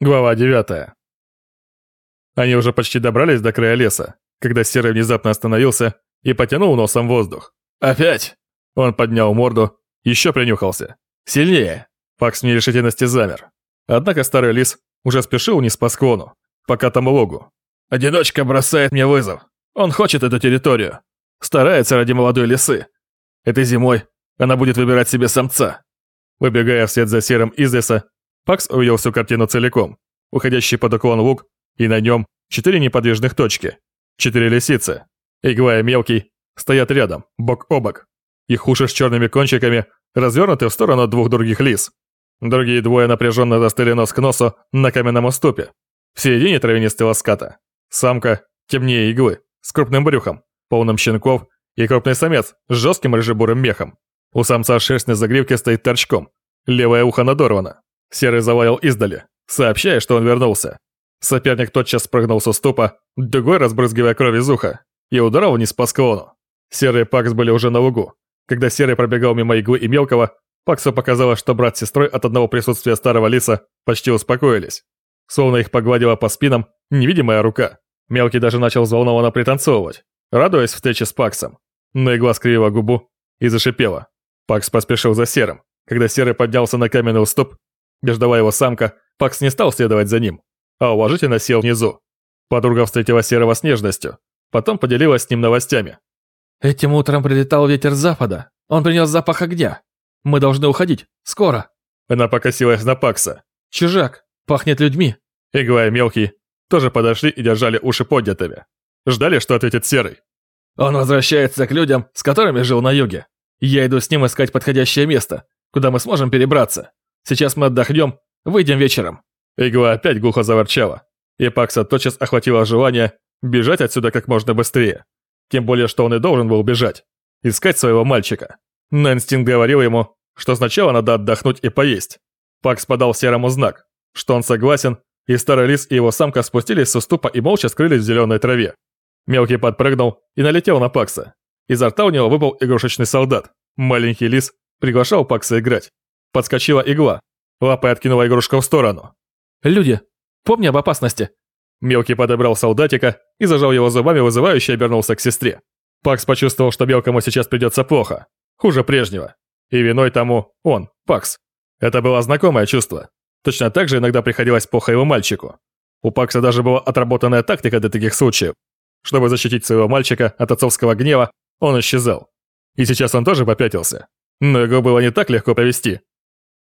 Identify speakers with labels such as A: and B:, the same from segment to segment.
A: Глава 9. Они уже почти добрались до края леса, когда Серый внезапно остановился и потянул носом воздух. «Опять!» Он поднял морду, еще принюхался. «Сильнее!» Пакс в нерешительности замер. Однако старый лис уже спешил вниз по склону, пока там логу. «Одиночка бросает мне вызов. Он хочет эту территорию. Старается ради молодой лисы. Этой зимой она будет выбирать себе самца». Выбегая вслед за Серым из леса, Пакс увидел всю картину целиком. Уходящий под уклон лук, и на нем четыре неподвижных точки. Четыре лисицы. Игла и мелкий стоят рядом, бок о бок. Их уши с черными кончиками развернуты в сторону двух других лис. Другие двое напряженно застыли нос к носу на каменном уступе. В середине травянистого ската. Самка темнее иглы, с крупным брюхом, полным щенков, и крупный самец с жестким рыжебурым мехом. У самца шерсть на загривке стоит торчком, левое ухо надорвано. Серый заваял издали, сообщая, что он вернулся. Соперник тотчас спрыгнул с уступа, дугой разбрызгивая кровь из уха, и ударил вниз по склону. Серый и Пакс были уже на лугу. Когда Серый пробегал мимо иглы и мелкого, Паксу показалось, что брат с сестрой от одного присутствия старого лиса почти успокоились. Словно их погладила по спинам невидимая рука. Мелкий даже начал взволнованно пританцовывать, радуясь встрече с Паксом. Но игла скривила губу и зашипела. Пакс поспешил за Серым. Когда Серый поднялся на каменный уступ, где ждала его самка, Пакс не стал следовать за ним, а уважительно сел внизу. Подруга встретила Серого с нежностью, потом поделилась с ним новостями.
B: «Этим утром прилетал ветер с запада. Он принес запах огня. Мы должны уходить. Скоро».
A: Она покосилась на Пакса.
B: «Чужак. Пахнет людьми».
A: Игла и Мелкий тоже подошли и держали уши поднятыми. Ждали, что ответит Серый.
B: «Он возвращается к людям, с которыми жил на юге. Я иду с ним искать подходящее место, куда мы сможем перебраться. Сейчас мы отдохнем, выйдем вечером».
A: Игла опять глухо заворчала, и Пакса тотчас охватило желание бежать отсюда как можно быстрее. Тем более, что он и должен был бежать, искать своего мальчика. Но инстинкт говорил ему, что сначала надо отдохнуть и поесть. Пакс подал серому знак, что он согласен, и старый лис и его самка спустились с уступа и молча скрылись в зеленой траве. Мелкий подпрыгнул и налетел на Пакса. Изо рта у него выпал игрушечный солдат. Маленький лис приглашал Пакса играть. Подскочила игла. Лапой откинула игрушку в сторону.
B: «Люди, помни об опасности!»
A: Мелкий подобрал солдатика и зажал его зубами, вызывающе обернулся к сестре. Пакс почувствовал, что мелкому сейчас придется плохо. Хуже прежнего. И виной тому он, Пакс. Это было знакомое чувство. Точно так же иногда приходилось плохо его мальчику. У Пакса даже была отработанная тактика для таких случаев. Чтобы защитить своего мальчика от отцовского гнева, он исчезал. И сейчас он тоже попятился. Но его было не так легко провести.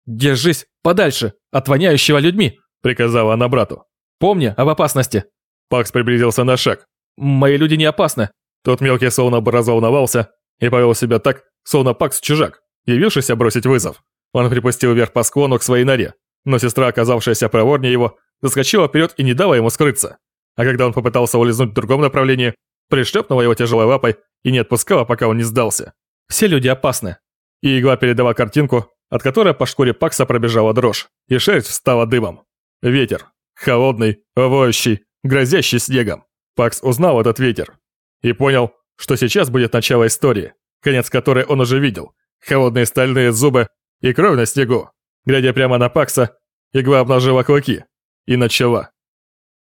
B: «Держись подальше от воняющего людьми», — приказала она брату. «Помни об опасности».
A: Пакс приблизился на шаг.
B: «Мои люди не опасны».
A: Тот мелкий словно бы разволновался и повел себя так, словно Пакс чужак, явившийся бросить вызов. Он припустил вверх по склону к своей норе, но сестра, оказавшаяся проворнее его, заскочила вперед и не дала ему скрыться. А когда он попытался улизнуть в другом направлении, пришлепнула его тяжелой лапой и не отпускала, пока он не сдался.
B: «Все люди опасны».
A: И игла передала картинку, от которой по шкуре Пакса пробежала дрожь, и шерсть встала дымом. Ветер. Холодный, воющий, грозящий снегом. Пакс узнал этот ветер. И понял, что сейчас будет начало истории, конец которой он уже видел. Холодные стальные зубы и кровь на снегу. Глядя прямо на Пакса, игла обнажила клыки и начала.